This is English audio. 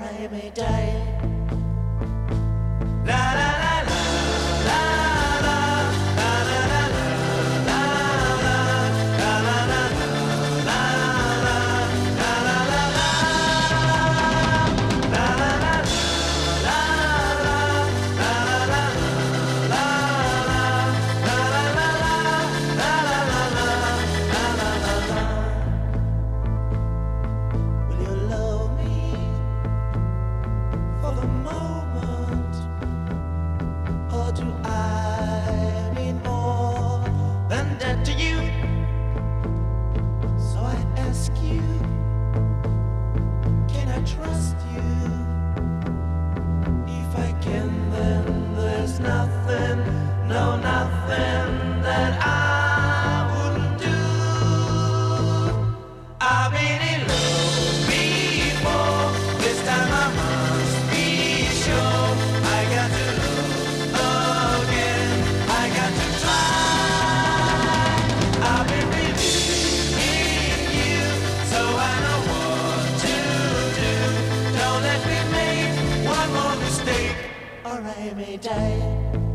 I may die. La la. Rainy Day.